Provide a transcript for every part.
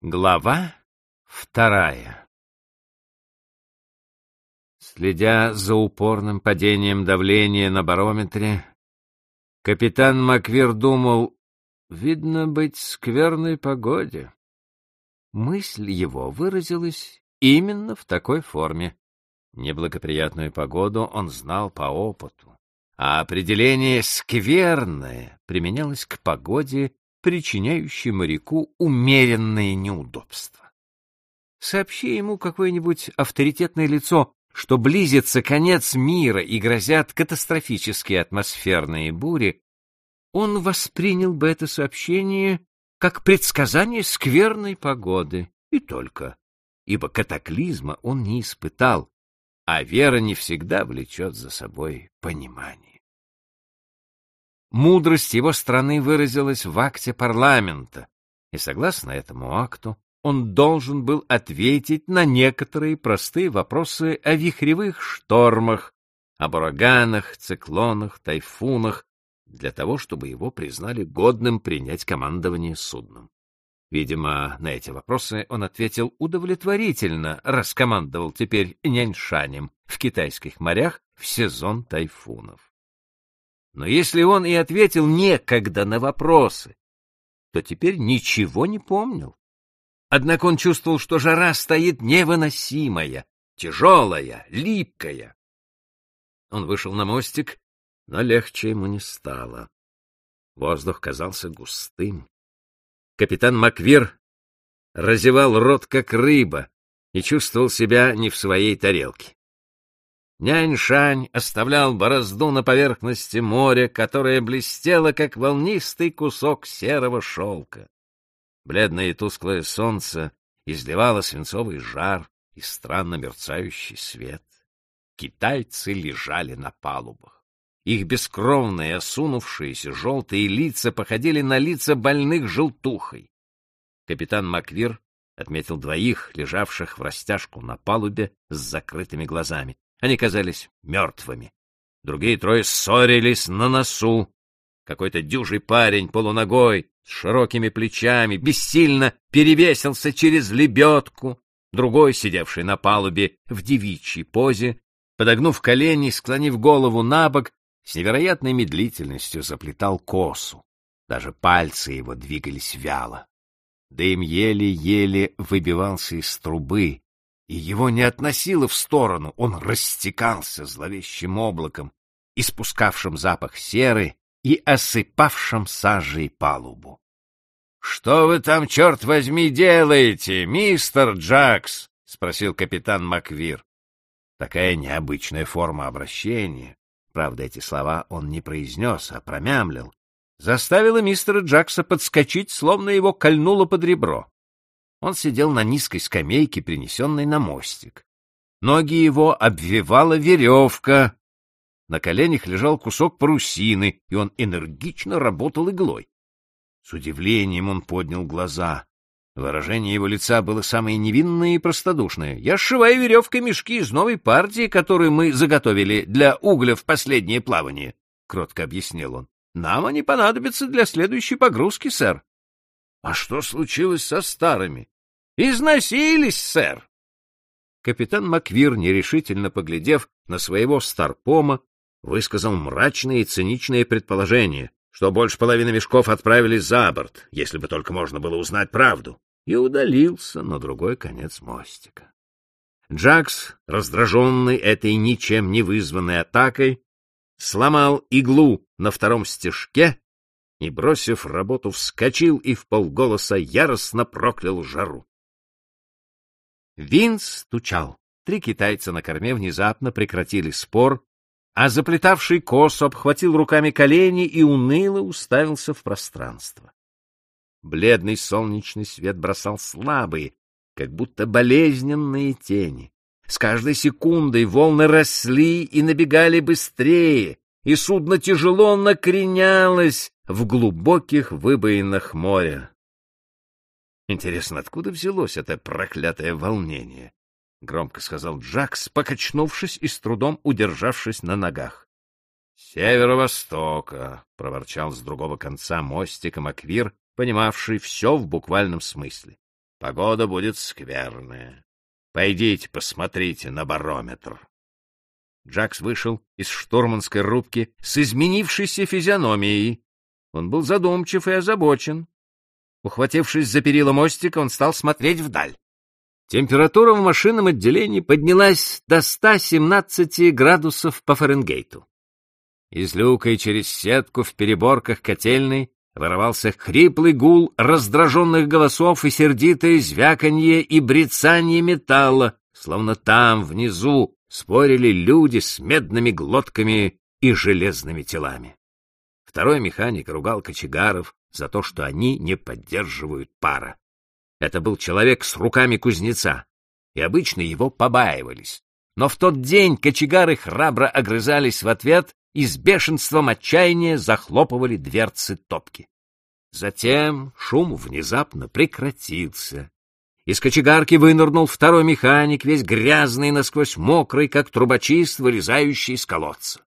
Глава вторая Следя за упорным падением давления на барометре, капитан Маквир думал, видно быть скверной погоде. Мысль его выразилась именно в такой форме. Неблагоприятную погоду он знал по опыту, а определение «скверное» применялось к погоде, причиняющей моряку умеренные неудобства. Сообщи ему какое-нибудь авторитетное лицо, что близится конец мира и грозят катастрофические атмосферные бури, он воспринял бы это сообщение как предсказание скверной погоды, и только, ибо катаклизма он не испытал, а вера не всегда влечет за собой понимание. Мудрость его страны выразилась в акте парламента, и согласно этому акту он должен был ответить на некоторые простые вопросы о вихревых штормах, об ураганах, циклонах, тайфунах, для того, чтобы его признали годным принять командование судном. Видимо, на эти вопросы он ответил удовлетворительно, раскомандовал теперь няньшанем в китайских морях в сезон тайфунов. Но если он и ответил некогда на вопросы, то теперь ничего не помнил. Однако он чувствовал, что жара стоит невыносимая, тяжелая, липкая. Он вышел на мостик, но легче ему не стало. Воздух казался густым, Капитан Маквир разевал рот, как рыба, и чувствовал себя не в своей тарелке. Нянь-шань оставлял борозду на поверхности моря, которое блестело, как волнистый кусок серого шелка. Бледное и тусклое солнце изливало свинцовый жар и странно мерцающий свет. Китайцы лежали на палубах. Их бескровные, осунувшиеся, желтые лица походили на лица больных желтухой. Капитан Маквир отметил двоих, лежавших в растяжку на палубе с закрытыми глазами. Они казались мертвыми. Другие трое ссорились на носу. Какой-то дюжий парень, полуногой, с широкими плечами, бессильно перевесился через лебедку. Другой, сидевший на палубе в девичьей позе, подогнув колени, склонив голову на бок, с невероятной медлительностью заплетал косу. Даже пальцы его двигались вяло. Дым еле-еле выбивался из трубы, и его не относило в сторону, он растекался зловещим облаком, испускавшим запах серы и осыпавшим сажей палубу. — Что вы там, черт возьми, делаете, мистер Джакс? — спросил капитан Маквир. Такая необычная форма обращения, правда, эти слова он не произнес, а промямлил, заставила мистера Джакса подскочить, словно его кольнуло под ребро. Он сидел на низкой скамейке, принесенной на мостик. Ноги его обвивала веревка. На коленях лежал кусок парусины, и он энергично работал иглой. С удивлением он поднял глаза. Выражение его лица было самое невинное и простодушное. «Я сшиваю веревкой мешки из новой партии, которую мы заготовили для угля в последнее плавание», — кротко объяснил он. «Нам они понадобятся для следующей погрузки, сэр». «А что случилось со старыми?» «Износились, сэр». Капитан Маквир, нерешительно поглядев на своего старпома, высказал мрачное и циничное предположение, что больше половины мешков отправились за борт, если бы только можно было узнать правду и удалился на другой конец мостика. Джакс, раздраженный этой ничем не вызванной атакой, сломал иглу на втором стежке и, бросив работу, вскочил и в полголоса яростно проклял жару. Винс стучал. Три китайца на корме внезапно прекратили спор, а заплетавший косу обхватил руками колени и уныло уставился в пространство. Бледный солнечный свет бросал слабые, как будто болезненные тени. С каждой секундой волны росли и набегали быстрее, и судно тяжело накренялось в глубоких выбоинах моря. Интересно, откуда взялось это проклятое волнение? — громко сказал Джакс, покачнувшись и с трудом удержавшись на ногах. — Северо-востока, — проворчал с другого конца мостика Маквир, понимавший все в буквальном смысле. Погода будет скверная. Пойдите посмотрите на барометр. Джакс вышел из штурманской рубки с изменившейся физиономией. Он был задумчив и озабочен. Ухватившись за перила мостика, он стал смотреть вдаль. Температура в машинном отделении поднялась до 117 градусов по Фаренгейту. Из люка и через сетку в переборках котельной вырывался хриплый гул раздраженных голосов и сердитое звяканье и брецание металла, словно там, внизу, спорили люди с медными глотками и железными телами. Второй механик ругал кочегаров за то, что они не поддерживают пара. Это был человек с руками кузнеца, и обычно его побаивались. Но в тот день кочегары храбро огрызались в ответ и с бешенством отчаяния захлопывали дверцы топки. Затем шум внезапно прекратился. Из кочегарки вынырнул второй механик, весь грязный, насквозь мокрый, как трубочист, вылезающий из колодца.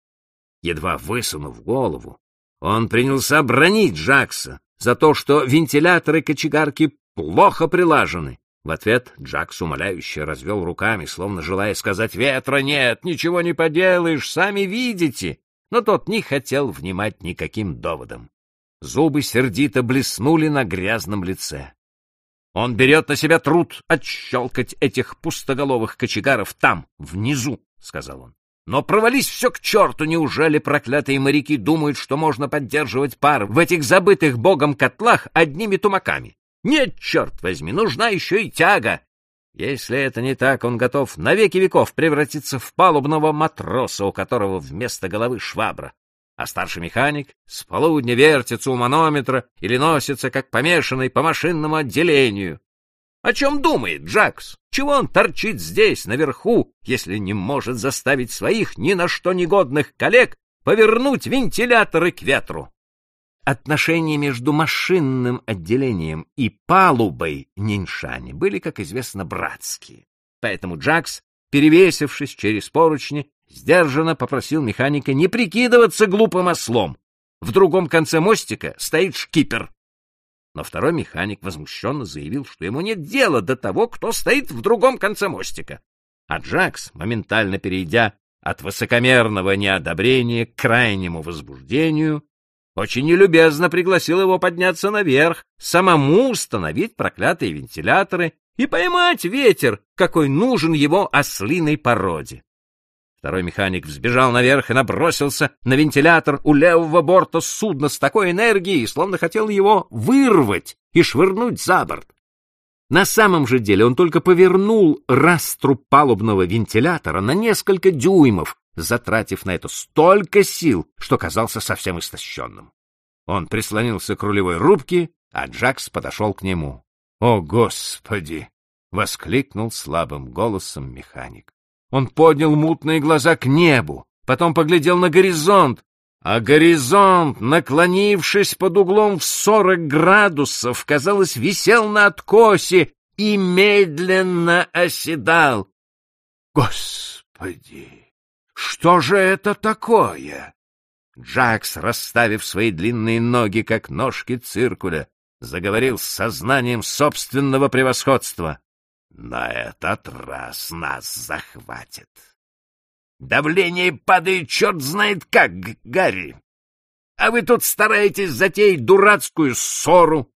Едва высунув голову, он принялся бронить Джакса за то, что вентиляторы кочегарки плохо прилажены. В ответ Джакс умоляюще развел руками, словно желая сказать «Ветра нет, ничего не поделаешь, сами видите». Но тот не хотел внимать никаким доводам. Зубы сердито блеснули на грязном лице. Он берет на себя труд отщелкать этих пустоголовых кочегаров там, внизу, — сказал он. Но провались все к черту, неужели проклятые моряки думают, что можно поддерживать пар в этих забытых богом котлах одними тумаками? Нет, черт возьми, нужна еще и тяга. Если это не так, он готов на веки веков превратиться в палубного матроса, у которого вместо головы швабра. А старший механик с полудня вертится у манометра или носится, как помешанный по машинному отделению. О чем думает Джакс? Чего он торчит здесь, наверху, если не может заставить своих ни на что негодных коллег повернуть вентиляторы к ветру? Отношения между машинным отделением и палубой Ниншани были, как известно, братские. Поэтому Джакс, перевесившись через поручни, сдержанно попросил механика не прикидываться глупым ослом. В другом конце мостика стоит шкипер. Но второй механик возмущенно заявил, что ему нет дела до того, кто стоит в другом конце мостика. А Джакс, моментально перейдя от высокомерного неодобрения к крайнему возбуждению, очень нелюбезно пригласил его подняться наверх, самому установить проклятые вентиляторы и поймать ветер, какой нужен его ослиной породе. Второй механик взбежал наверх и набросился на вентилятор у левого борта судна с такой энергией, словно хотел его вырвать и швырнуть за борт. На самом же деле он только повернул растру палубного вентилятора на несколько дюймов, затратив на это столько сил, что казался совсем истощенным. Он прислонился к рулевой рубке, а Джакс подошел к нему. «О, Господи!» — воскликнул слабым голосом механик. Он поднял мутные глаза к небу, потом поглядел на горизонт, а горизонт, наклонившись под углом в сорок градусов, казалось, висел на откосе и медленно оседал. Господи! Что же это такое? Джакс, расставив свои длинные ноги, как ножки циркуля, заговорил с сознанием собственного превосходства. На этот раз нас захватит. Давление падает черт знает как, Гарри. А вы тут стараетесь затеять дурацкую ссору.